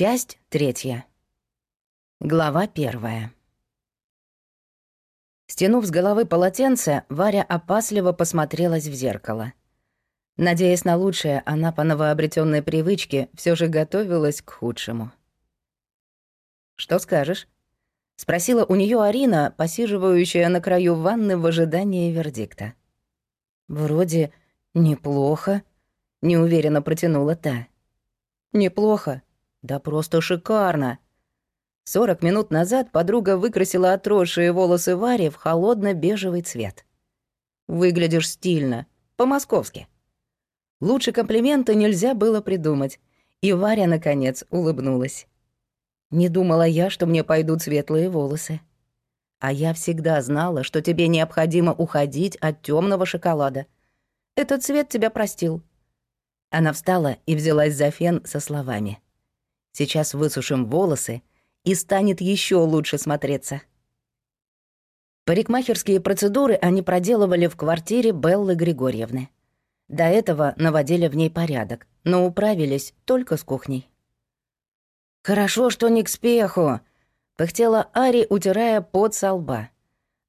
Часть третья. Глава первая. Стянув с головы полотенце, Варя опасливо посмотрелась в зеркало. Надеясь на лучшее, она по новообретенной привычке все же готовилась к худшему. «Что скажешь?» — спросила у нее Арина, посиживающая на краю ванны в ожидании вердикта. «Вроде неплохо», — неуверенно протянула та. «Неплохо? Да просто шикарно!» Сорок минут назад подруга выкрасила отросшие волосы Вари в холодно-бежевый цвет. «Выглядишь стильно, по-московски». Лучше комплимента нельзя было придумать, и Варя, наконец, улыбнулась. «Не думала я, что мне пойдут светлые волосы. А я всегда знала, что тебе необходимо уходить от темного шоколада. Этот цвет тебя простил». Она встала и взялась за фен со словами. «Сейчас высушим волосы, и станет еще лучше смотреться. Парикмахерские процедуры они проделывали в квартире Беллы Григорьевны. До этого наводили в ней порядок, но управились только с кухней. «Хорошо, что не к спеху», — пыхтела Ари, утирая пот со лба.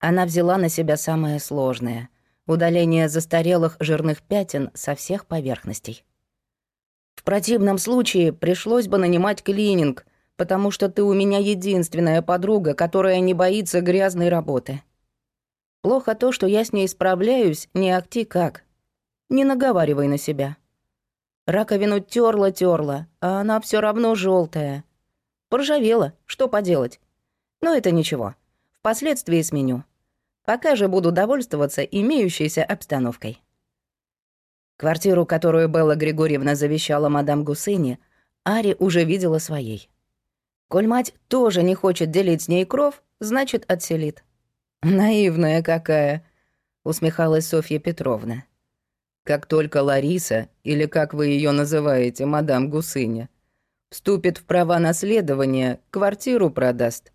Она взяла на себя самое сложное — удаление застарелых жирных пятен со всех поверхностей. В противном случае пришлось бы нанимать клининг, потому что ты у меня единственная подруга, которая не боится грязной работы. Плохо то, что я с ней справляюсь, не акти как. Не наговаривай на себя. Раковину терла терла, а она все равно желтая. Поржавела, что поделать. Но это ничего. Впоследствии сменю. Пока же буду довольствоваться имеющейся обстановкой. Квартиру, которую Белла Григорьевна завещала мадам Гусыни, Ари уже видела своей. Коль мать тоже не хочет делить с ней кров, значит, отселит. «Наивная какая», — усмехалась Софья Петровна. «Как только Лариса, или как вы ее называете, мадам Гусыня, вступит в права наследования, квартиру продаст».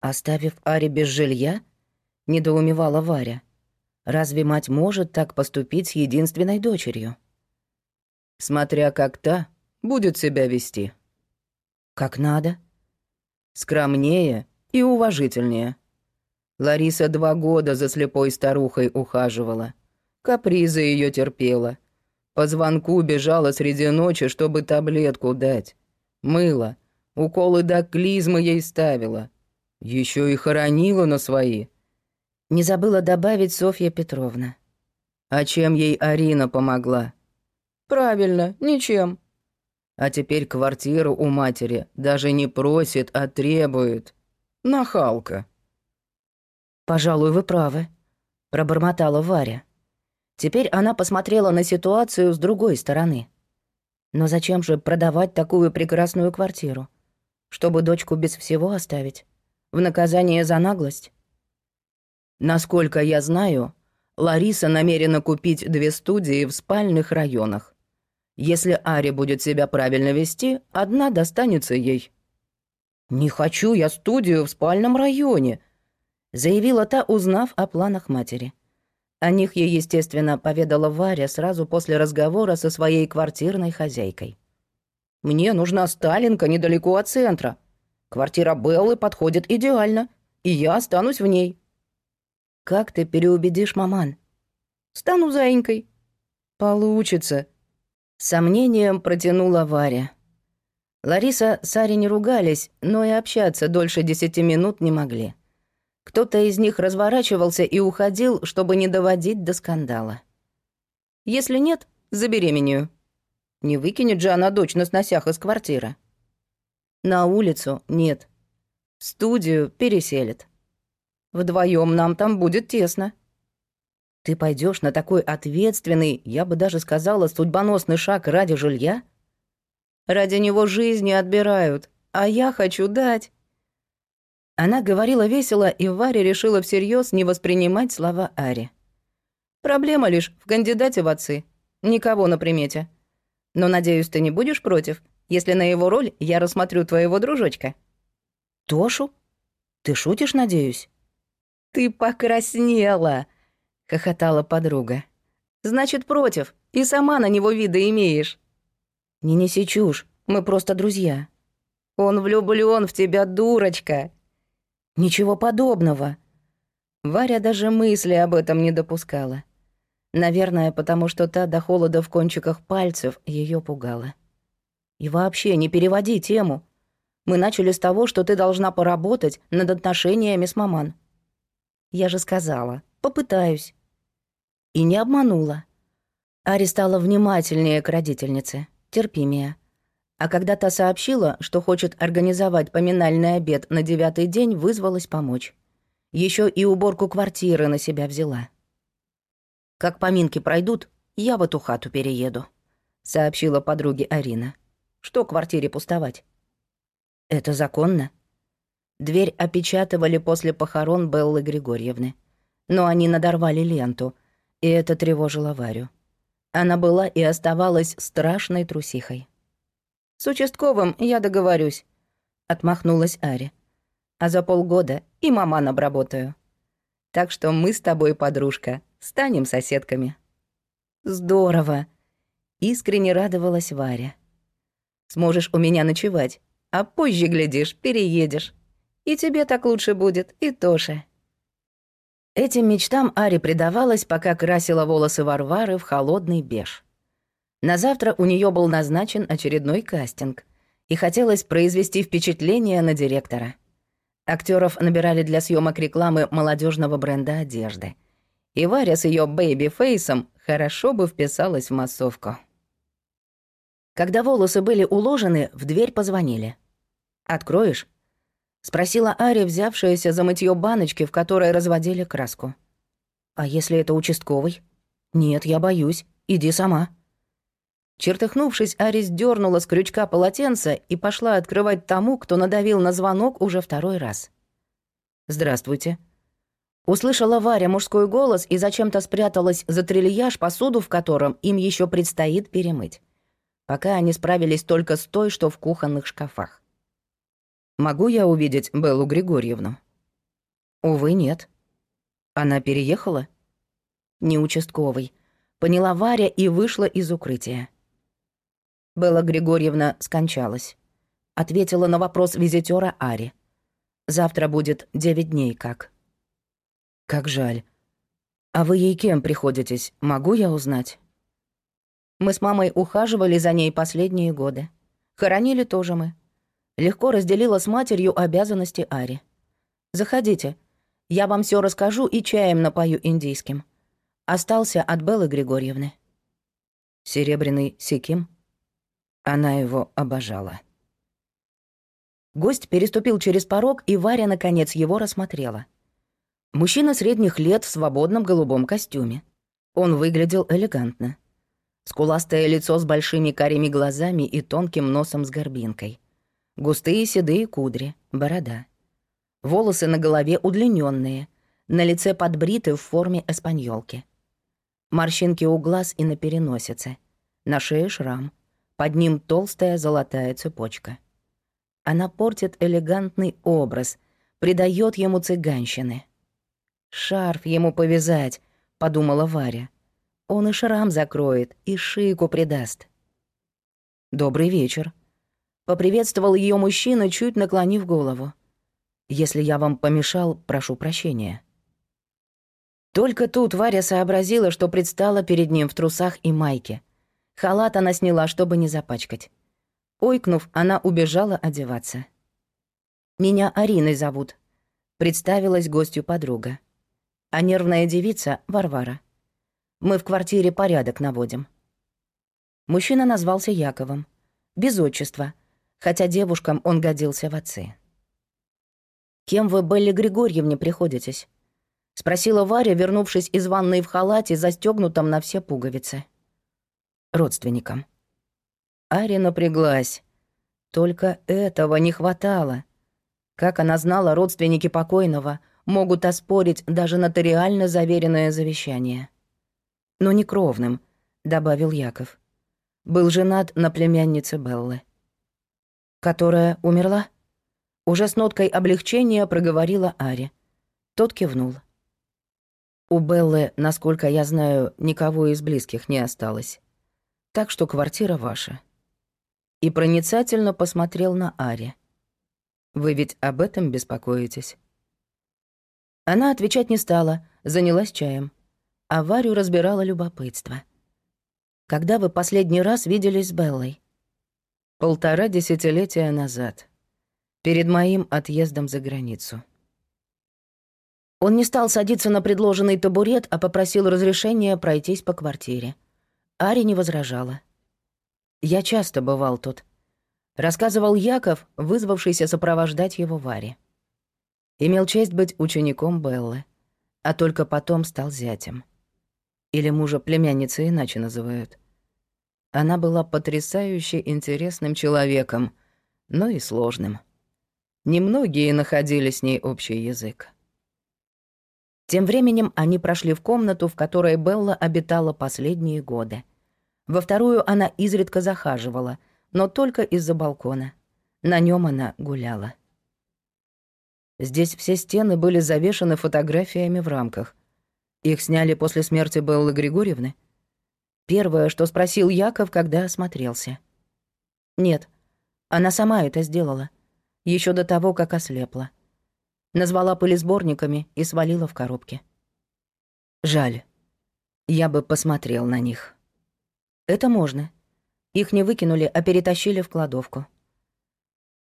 «Оставив Ари без жилья?» — недоумевала Варя. «Разве мать может так поступить с единственной дочерью?» «Смотря как та будет себя вести», как надо. Скромнее и уважительнее. Лариса два года за слепой старухой ухаживала. Капризы ее терпела. По звонку бежала среди ночи, чтобы таблетку дать. Мыла. Уколы до клизмы ей ставила. Еще и хоронила на свои. Не забыла добавить Софья Петровна. А чем ей Арина помогла? Правильно, ничем. А теперь квартиру у матери даже не просит, а требует. Нахалка. «Пожалуй, вы правы», — пробормотала Варя. Теперь она посмотрела на ситуацию с другой стороны. Но зачем же продавать такую прекрасную квартиру? Чтобы дочку без всего оставить? В наказание за наглость? Насколько я знаю, Лариса намерена купить две студии в спальных районах. Если Ари будет себя правильно вести, одна достанется ей». «Не хочу я студию в спальном районе», — заявила та, узнав о планах матери. О них ей, естественно, поведала Варя сразу после разговора со своей квартирной хозяйкой. «Мне нужна Сталинка недалеко от центра. Квартира Беллы подходит идеально, и я останусь в ней». «Как ты переубедишь маман?» «Стану заинькой». «Получится», сомнением протянула Варя. Лариса с Арей не ругались, но и общаться дольше десяти минут не могли. Кто-то из них разворачивался и уходил, чтобы не доводить до скандала. Если нет, забеременею. Не выкинет же она дочь на сносях из квартиры. На улицу нет. В студию переселит. Вдвоем нам там будет тесно. Ты пойдешь на такой ответственный, я бы даже сказала, судьбоносный шаг ради жилья? Ради него жизни отбирают, а я хочу дать. Она говорила весело, и Варя решила всерьез не воспринимать слова Ари. Проблема лишь в кандидате в отцы. Никого на примете. Но, надеюсь, ты не будешь против, если на его роль я рассмотрю твоего дружочка. Тошу? Ты шутишь, надеюсь? Ты покраснела, хохотала подруга. «Значит, против, и сама на него вида имеешь». «Не неси чушь, Мы просто друзья. Он влюблён в тебя, дурочка. Ничего подобного. Варя даже мысли об этом не допускала. Наверное, потому что та до холода в кончиках пальцев её пугала. И вообще, не переводи тему. Мы начали с того, что ты должна поработать над отношениями с маман. Я же сказала, попытаюсь. И не обманула. Ари стала внимательнее к родительнице, терпимее. А когда та сообщила, что хочет организовать поминальный обед на девятый день, вызвалась помочь. Еще и уборку квартиры на себя взяла. «Как поминки пройдут, я в эту хату перееду», — сообщила подруге Арина. «Что квартире пустовать?» «Это законно?» Дверь опечатывали после похорон Беллы Григорьевны. Но они надорвали ленту, и это тревожило Варю. Она была и оставалась страшной трусихой. «С участковым я договорюсь», — отмахнулась Ари. «А за полгода и маман обработаю. Так что мы с тобой, подружка, станем соседками». «Здорово!» — искренне радовалась Варя. «Сможешь у меня ночевать, а позже, глядишь, переедешь. И тебе так лучше будет, и Тоше». Этим мечтам Ари предавалась, пока красила волосы Варвары в холодный беж. На завтра у нее был назначен очередной кастинг, и хотелось произвести впечатление на директора. Актеров набирали для съемок рекламы молодежного бренда одежды. И Варя с ее бэйби-фейсом хорошо бы вписалась в массовку. Когда волосы были уложены, в дверь позвонили. «Откроешь?» — спросила Ария, взявшаяся за мытьё баночки, в которой разводили краску. «А если это участковый?» «Нет, я боюсь. Иди сама». Чертыхнувшись, Ари сдернула с крючка полотенце и пошла открывать тому, кто надавил на звонок уже второй раз. «Здравствуйте». Услышала Варя мужской голос и зачем-то спряталась за трильяж, посуду в котором им еще предстоит перемыть. Пока они справились только с той, что в кухонных шкафах. Могу я увидеть Беллу Григорьевну? Увы, нет. Она переехала? Не участковый. Поняла Варя и вышла из укрытия. Белла Григорьевна скончалась. Ответила на вопрос визитера Ари. Завтра будет девять дней как. Как жаль. А вы ей кем приходитесь, могу я узнать? Мы с мамой ухаживали за ней последние годы. Хоронили тоже мы легко разделила с матерью обязанности Ари. «Заходите. Я вам все расскажу и чаем напою индийским». Остался от Беллы Григорьевны. Серебряный Сиким. Она его обожала. Гость переступил через порог, и Варя, наконец, его рассмотрела. Мужчина средних лет в свободном голубом костюме. Он выглядел элегантно. Скуластое лицо с большими карими глазами и тонким носом с горбинкой. Густые седые кудри, борода. Волосы на голове удлиненные, на лице подбриты в форме эспаньолки. Морщинки у глаз и на переносице. На шее шрам. Под ним толстая золотая цепочка. Она портит элегантный образ, придает ему цыганщины. «Шарф ему повязать», — подумала Варя. «Он и шрам закроет, и шику придаст». «Добрый вечер», Поприветствовал ее мужчина, чуть наклонив голову. «Если я вам помешал, прошу прощения». Только тут Варя сообразила, что предстала перед ним в трусах и майке. Халат она сняла, чтобы не запачкать. Ойкнув, она убежала одеваться. «Меня Ариной зовут», — представилась гостью подруга. А нервная девица — Варвара. Мы в квартире порядок наводим. Мужчина назвался Яковом. Без отчества, хотя девушкам он годился в отцы. «Кем вы, Белле Григорьевне, приходитесь?» — спросила Варя, вернувшись из ванной в халате, застегнутом на все пуговицы. «Родственникам». Ария напряглась. Только этого не хватало. Как она знала, родственники покойного могут оспорить даже нотариально заверенное завещание. «Но не кровным», — добавил Яков. Был женат на племяннице Беллы которая умерла?» Уже с ноткой облегчения проговорила Ари. Тот кивнул. У Беллы, насколько я знаю, никого из близких не осталось. Так что квартира ваша. и проницательно посмотрел на Ари. «Вы ведь об этом беспокоитесь?» Она отвечать не стала, занялась чаем. А Варю разбирала любопытство. «Когда вы последний раз виделись с Беллой?» «Полтора десятилетия назад. Перед моим отъездом за границу». Он не стал садиться на предложенный табурет, а попросил разрешения пройтись по квартире. Ари не возражала. «Я часто бывал тут», — рассказывал Яков, вызвавшийся сопровождать его Варе. Имел честь быть учеником Беллы, а только потом стал зятем. Или мужа племянницы иначе называют. Она была потрясающе интересным человеком, но и сложным. Немногие находили с ней общий язык. Тем временем они прошли в комнату, в которой Белла обитала последние годы. Во вторую она изредка захаживала, но только из-за балкона. На нем она гуляла. Здесь все стены были завешаны фотографиями в рамках. Их сняли после смерти Беллы Григорьевны. Первое, что спросил Яков, когда осмотрелся. Нет, она сама это сделала. еще до того, как ослепла. Назвала пылесборниками и свалила в коробке. Жаль. Я бы посмотрел на них. Это можно. Их не выкинули, а перетащили в кладовку.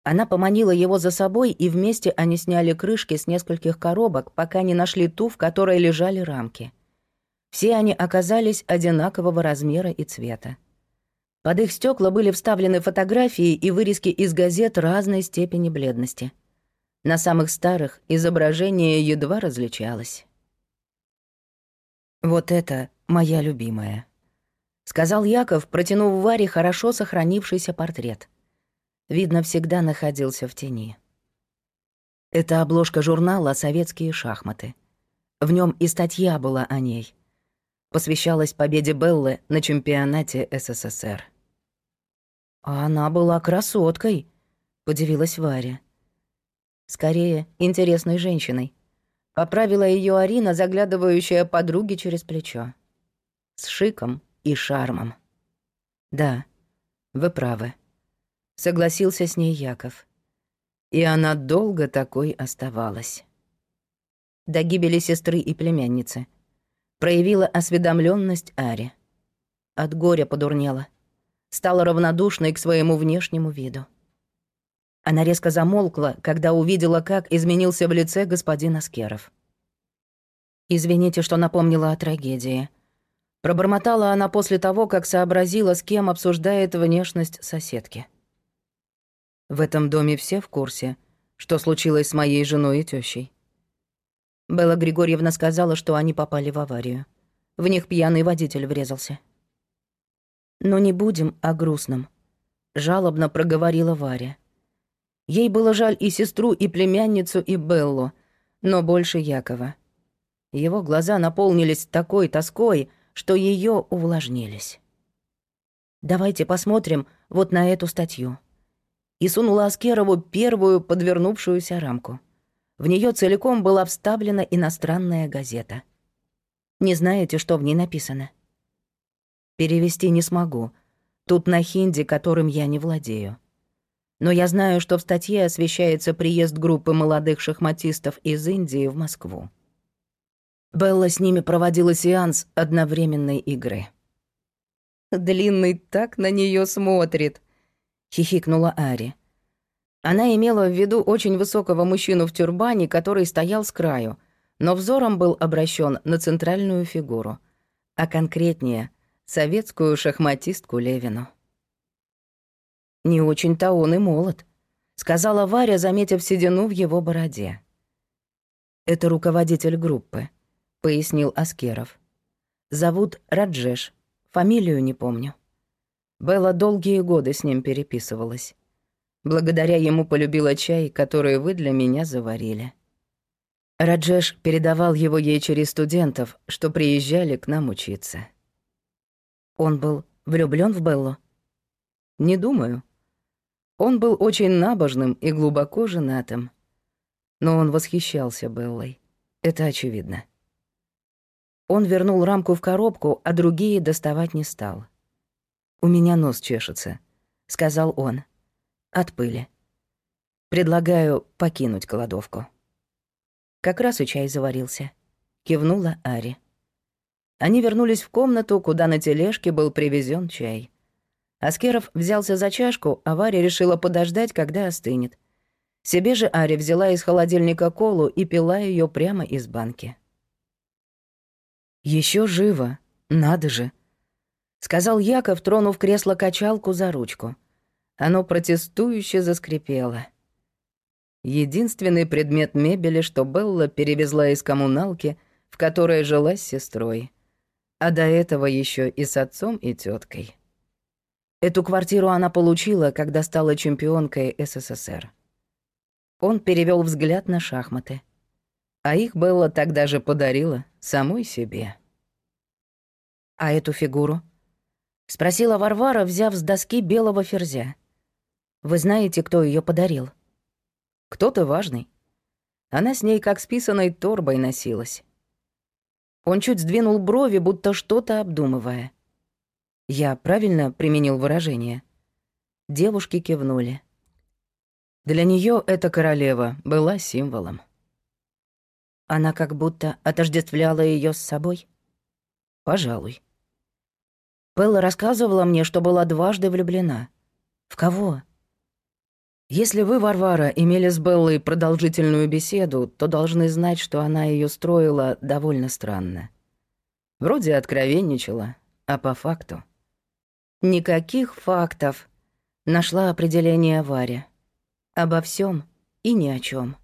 Она поманила его за собой, и вместе они сняли крышки с нескольких коробок, пока не нашли ту, в которой лежали рамки. Все они оказались одинакового размера и цвета. Под их стекла были вставлены фотографии и вырезки из газет разной степени бледности — на самых старых изображение едва различалось. «Вот это моя любимая», — сказал Яков, протянув Варе хорошо сохранившийся портрет. Видно, всегда находился в тени. Это обложка журнала «Советские шахматы». В нем и статья была о ней. Посвящалась победе Беллы на чемпионате СССР. «А она была красоткой», — подивилась Варя. Скорее, интересной женщиной. Поправила ее Арина, заглядывающая подруге через плечо. С шиком и шармом. Да, вы правы. Согласился с ней Яков. И она долго такой оставалась. До гибели сестры и племянницы. Проявила осведомленность Ари. От горя подурнела. Стала равнодушной к своему внешнему виду. Она резко замолкла, когда увидела, как изменился в лице господин Аскеров. «Извините, что напомнила о трагедии». Пробормотала она после того, как сообразила, с кем обсуждает внешность соседки. В этом доме все в курсе, что случилось с моей женой и тещей. Белла Григорьевна сказала, что они попали в аварию. В них пьяный водитель врезался. «Но не будем о грустном», — жалобно проговорила Варя. Ей было жаль и сестру, и племянницу, и Беллу, но больше Якова. Его глаза наполнились такой тоской, что ее увлажнились. «Давайте посмотрим вот на эту статью». И сунула Аскерову первую подвернувшуюся рамку. В нее целиком была вставлена иностранная газета. Не знаете, что в ней написано? Перевести не смогу. Тут на хинди, которым я не владею но я знаю, что в статье освещается приезд группы молодых шахматистов из Индии в Москву. Белла с ними проводила сеанс одновременной игры. «Длинный так на нее смотрит», — хихикнула Ари. Она имела в виду очень высокого мужчину в тюрбане, который стоял с краю, но взором был обращен на центральную фигуру, а конкретнее — советскую шахматистку Левину. Не очень-то он и молод, сказала Варя, заметив седину в его бороде. Это руководитель группы, пояснил Аскеров. Зовут Раджеш, фамилию не помню. Белла долгие годы с ним переписывалась. Благодаря ему полюбила чай, который вы для меня заварили. Раджеш передавал его ей через студентов, что приезжали к нам учиться. Он был влюблён в Беллу? Не думаю. Он был очень набожным и глубоко женатым. Но он восхищался Беллой. Это очевидно. Он вернул рамку в коробку, а другие доставать не стал. «У меня нос чешется», — сказал он. «От пыли. Предлагаю покинуть кладовку». Как раз и чай заварился. Кивнула Ари. Они вернулись в комнату, куда на тележке был привезен чай. Аскеров взялся за чашку, а Варя решила подождать, когда остынет. Себе же Ари взяла из холодильника колу и пила ее прямо из банки. Еще живо, надо же», — сказал Яков, тронув кресло-качалку за ручку. Оно протестующе заскрипело. Единственный предмет мебели, что Белла перевезла из коммуналки, в которой жила с сестрой. А до этого еще и с отцом и теткой. Эту квартиру она получила, когда стала чемпионкой СССР. Он перевел взгляд на шахматы. А их Белла тогда же подарила самой себе. «А эту фигуру?» — спросила Варвара, взяв с доски белого ферзя. «Вы знаете, кто ее подарил?» «Кто-то важный. Она с ней как с писаной торбой носилась». Он чуть сдвинул брови, будто что-то обдумывая. Я правильно применил выражение? Девушки кивнули. Для нее эта королева была символом. Она как будто отождествляла ее с собой? Пожалуй. Белла рассказывала мне, что была дважды влюблена. В кого? Если вы, Варвара, имели с Беллой продолжительную беседу, то должны знать, что она ее строила довольно странно. Вроде откровенничала, а по факту... Никаких фактов. Нашла определение Варя. Обо всем и ни о чем.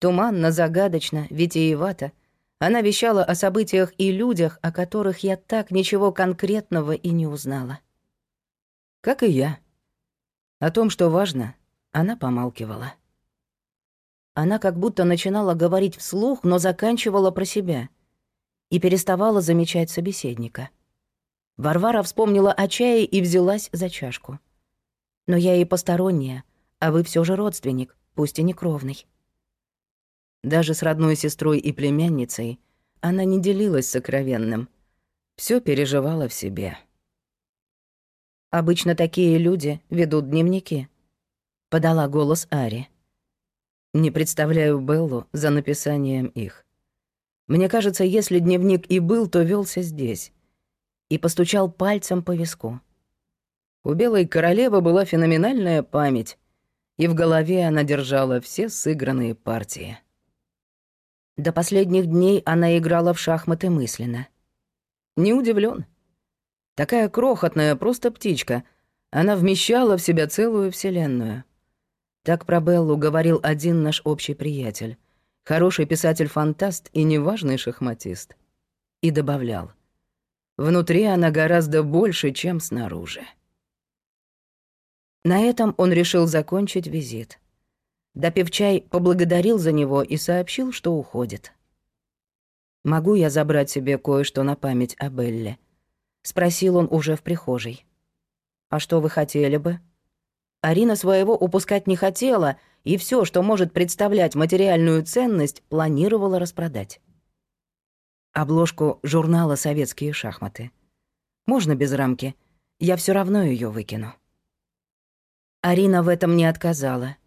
Туманно, загадочно, витиевато — она вещала о событиях и людях, о которых я так ничего конкретного и не узнала. Как и я. О том, что важно, она помалкивала. Она как будто начинала говорить вслух, но заканчивала про себя и переставала замечать собеседника. Варвара вспомнила о чае и взялась за чашку. «Но я и посторонняя, а вы все же родственник, пусть и не кровный». Даже с родной сестрой и племянницей она не делилась сокровенным. Все переживала в себе. «Обычно такие люди ведут дневники», — подала голос Ари. «Не представляю Беллу за написанием их. Мне кажется, если дневник и был, то велся здесь». И постучал пальцем по виску. У Белой Королевы была феноменальная память, и в голове она держала все сыгранные партии. До последних дней она играла в шахматы мысленно. Не удивлен. Такая крохотная, просто птичка. Она вмещала в себя целую вселенную. Так про Беллу говорил один наш общий приятель. Хороший писатель-фантаст и неважный шахматист. И добавлял. Внутри она гораздо больше, чем снаружи. На этом он решил закончить визит. Допив чай, поблагодарил за него и сообщил, что уходит. «Могу я забрать себе кое-что на память о Белле?» — спросил он уже в прихожей. «А что вы хотели бы?» Арина своего упускать не хотела, и все, что может представлять материальную ценность, планировала распродать. Обложку журнала «Советские шахматы». Можно без рамки, я все равно ее выкину. Арина в этом не отказала —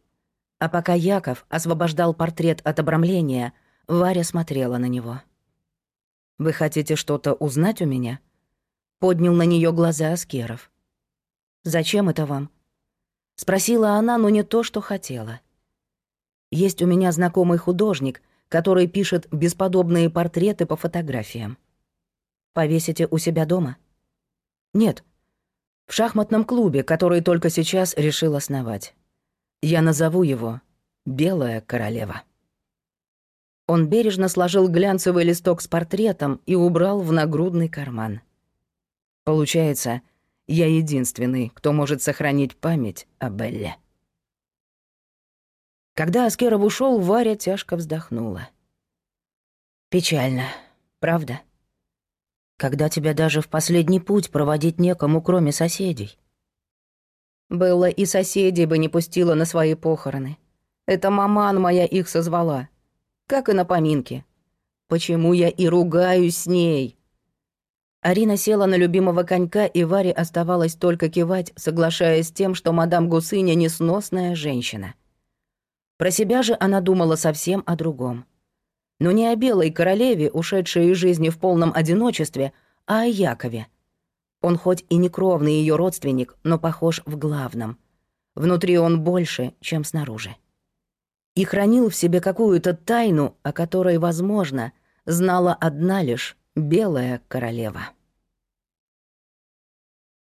а пока Яков освобождал портрет от обрамления, Варя смотрела на него. «Вы хотите что-то узнать у меня?» Поднял на нее глаза Аскеров. «Зачем это вам?» Спросила она, но не то, что хотела. «Есть у меня знакомый художник, который пишет бесподобные портреты по фотографиям. Повесите у себя дома?» «Нет, в шахматном клубе, который только сейчас решил основать. Я назову его «Белая королева». Он бережно сложил глянцевый листок с портретом и убрал в нагрудный карман. Получается, я единственный, кто может сохранить память о Белле. Когда Аскеров ушел, Варя тяжко вздохнула. Печально, правда? Когда тебя даже в последний путь проводить некому, кроме соседей. Белла и соседей бы не пустила на свои похороны. Это маман моя их созвала. Как и на поминке. Почему я и ругаюсь с ней? Арина села на любимого конька, и Варе оставалось только кивать, соглашаясь с тем, что мадам Гусыня несносная женщина. Про себя же она думала совсем о другом. Но не о белой королеве, ушедшей из жизни в полном одиночестве, а о Якове. Он хоть и не кровный ее родственник, но похож в главном. Внутри он больше, чем снаружи. И хранил в себе какую-то тайну, о которой, возможно, знала одна лишь белая королева.